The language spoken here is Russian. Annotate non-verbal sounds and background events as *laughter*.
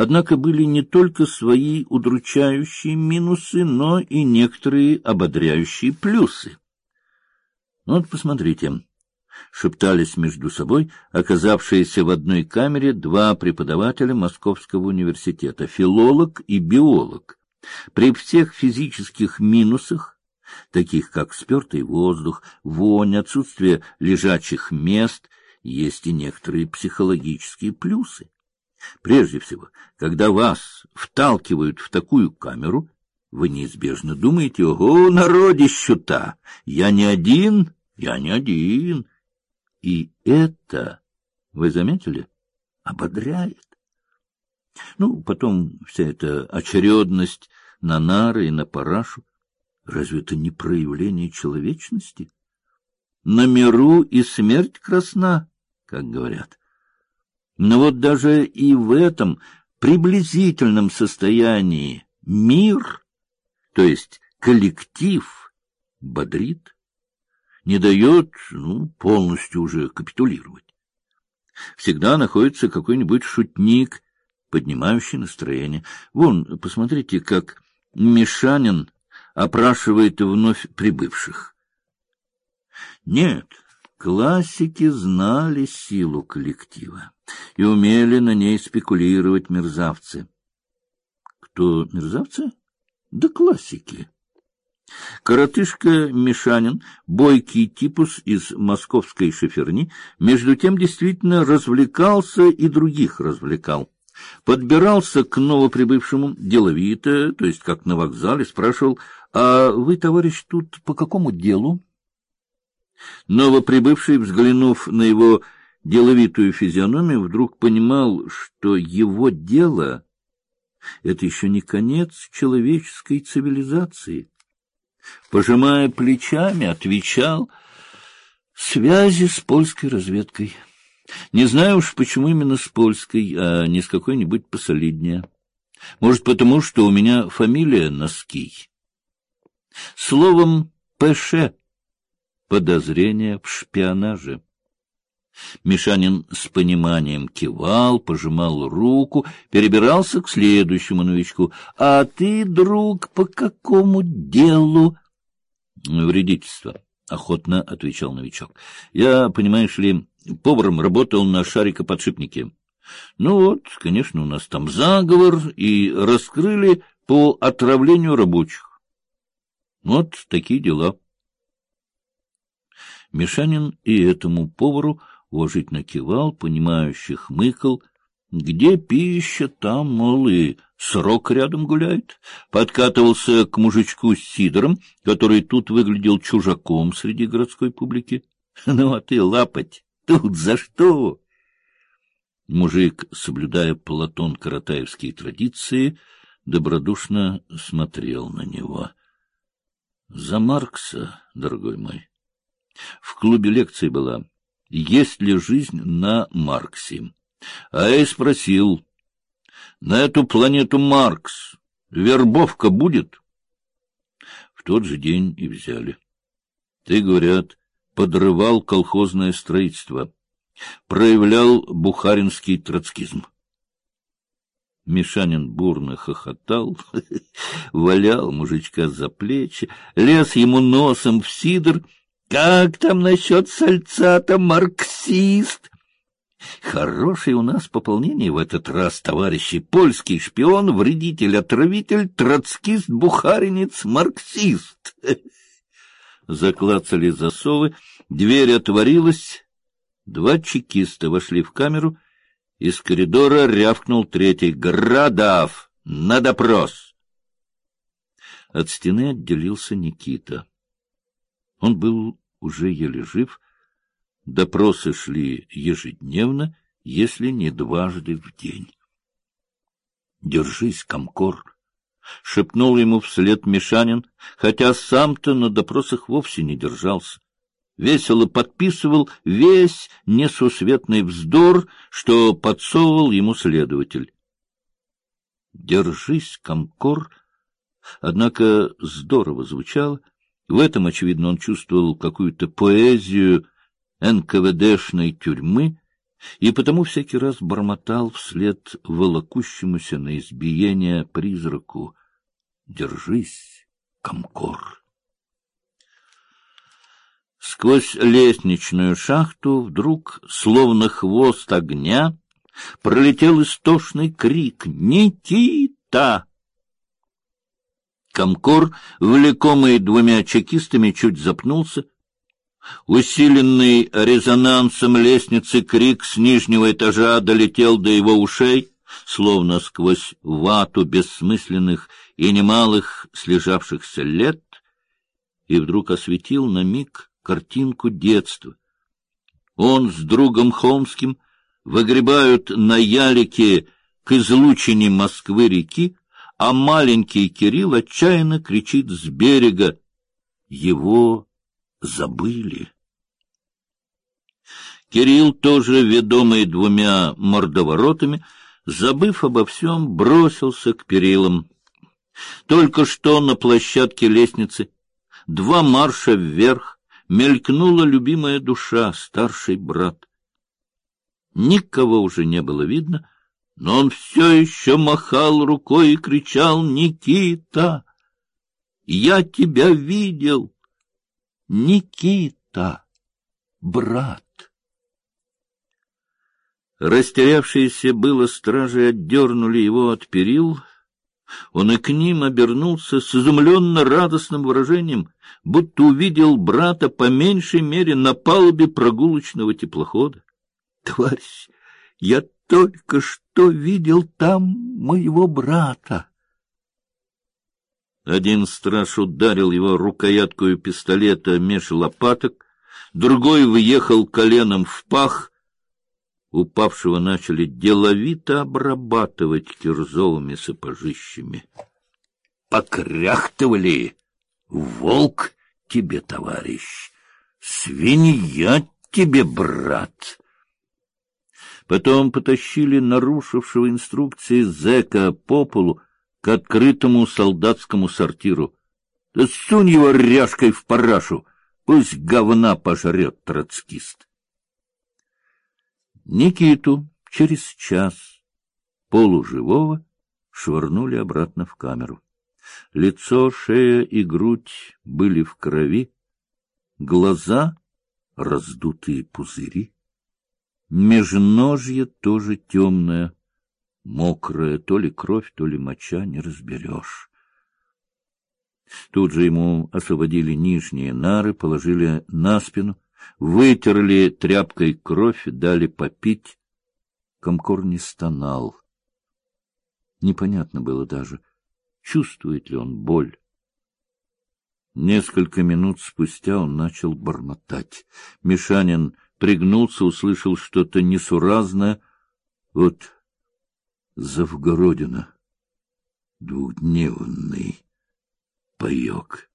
Однако были не только свои удручающие минусы, но и некоторые ободряющие плюсы. Вот посмотрите, шептались между собой оказавшиеся в одной камере два преподавателя Московского университета, филолог и биолог. При всех физических минусах, таких как спертый воздух, вонь, отсутствие лежачих мест, есть и некоторые психологические плюсы. Прежде всего, когда вас вталкивают в такую камеру, вы неизбежно думаете, ого, народищу-то, я не один, я не один. И это, вы заметили, ободряет. Ну, потом вся эта очередность на нары и на парашу. Разве это не проявление человечности? На миру и смерть красна, как говорят. Но вот даже и в этом приблизительном состоянии мир, то есть коллектив, бодрит, не дает ну, полностью уже капитулировать. Всегда находится какой-нибудь шутник, поднимающий настроение. Вон, посмотрите, как Мишанин опрашивает вновь прибывших. Нет, классики знали силу коллектива и умели на ней спекулировать мерзавцы. Кто мерзавцы? Да классики. Коротышка Мишанин, бойкий типус из московской шиферни, между тем действительно развлекался и других развлекал. Подбирался к новоприбывшему деловито, то есть как на вокзале, спрашивал, «А вы, товарищ, тут по какому делу?» Новоприбывший, взглянув на его деловитую физиономию, вдруг понимал, что его дело — это еще не конец человеческой цивилизации. Пожимая плечами, отвечал «Связи с польской разведкой». Не знаю уж, почему именно с польской, а не с какой-нибудь посолиднее. Может, потому, что у меня фамилия Ноский. Словом, ПШ — подозрение в шпионаже. Мишанин с пониманием кивал, пожимал руку, перебирался к следующему новичку. — А ты, друг, по какому делу? — Вредительство, — охотно отвечал новичок. — Я, понимаешь ли, поваром работал на шарикоподшипнике. Ну вот, конечно, у нас там заговор, и раскрыли по отравлению рабочих. Вот такие дела. Мишанин и этому повару уважительно кивал, понимающе хмыкал. Где пища, там, мол, и срок рядом гуляет. Подкатывался к мужичку с сидором, который тут выглядел чужаком среди городской публики. *laughs* Ну, а ты, лапать, тут за что? Мужик, соблюдая Платон каратаевские традиции, добродушно смотрел на него. — За Маркса, дорогой мой. В клубе лекции была есть ли жизнь на Марксе. А я спросил, на эту планету Маркс вербовка будет? В тот же день и взяли. Ты, говорят, подрывал колхозное строительство, проявлял бухаринский троцкизм. Мишанин бурно хохотал, *laughs* валял мужичка за плечи, лез ему носом в сидр — как там насчет сальца-то, марксист? Хорошее у нас пополнение в этот раз, товарищи. Польский шпион, вредитель, отравитель, троцкист, бухаринец, марксист. *laughs* Заклацали засовы, дверь отворилась. Два чекиста вошли в камеру. Из коридора рявкнул третий. «Градав! На допрос!» От стены отделился Никита. Он был уже еле жив. Допросы шли ежедневно, если не дважды в день. — Держись, комкор! — шепнул ему вслед Мишанин, хотя сам-то на допросах вовсе не держался. Весело подписывал весь несусветный вздор, что подсовывал ему следователь. «Держись, комкор!» Однако здорово звучало, в этом, очевидно, он чувствовал какую-то поэзию НКВДшной тюрьмы и потому всякий раз бормотал вслед волокущемуся на избиение призраку «Держись, комкор!» Сквозь лестничную шахту вдруг, словно хвост огня, пролетел истошный крик «Никита!». Комкор, влекомый двумя чекистами, чуть запнулся. Усиленный резонансом лестницы крик с нижнего этажа долетел до его ушей, словно сквозь вату бессмысленных и немалых слежавшихся лет, и вдруг осветил на миг картинку детства. Он с другом Холмским выгребают на ялике к излучине Москвы-реки, а маленький Кирилл отчаянно кричит с берега. Его забыли. Кирилл, тоже ведомый двумя мордоворотами, забыв обо всем, бросился к перилам. Только что на площадке лестницы два марша вверх мелькнула любимая душа, старший брат. Никого уже не было видно, но он все еще махал рукой и кричал «Никита! Я тебя видел! Никита! Брат!» Растерявшиеся было стражи отдернули его от перил, он и к ним обернулся с изумленно радостным выражением, будто увидел брата по меньшей мере на палубе прогулочного теплохода. Товарищ, я только что видел там моего брата. Один страж ударил его рукояткой пистолета меж лопаток, другой выехал коленом в пах. Упавшего начали деловито обрабатывать кирзовыми сапожищами. Покряхтывали. Волк тебе, товарищ, свинья тебе, брат. Потом потащили нарушившего инструкции зэка по полу к открытому солдатскому сортиру. Да сунь его ряжкой в парашу, пусть говна пожрет троцкист. Никиту через час полуживого швырнули обратно в камеру. Лицо, шея и грудь были в крови, глаза — раздутые пузыри. Межножье тоже темное, мокрое, то ли кровь, то ли моча, не разберешь. Тут же ему освободили нижние нары, положили на спину, вытерли тряпкой кровь, дали попить. Комкор не стонал. Непонятно было даже, чувствует ли он боль. Несколько минут спустя он начал бормотать. Мишанин пригнулся, услышал что-то несуразное. Вот Завгородина, двухдневный паек.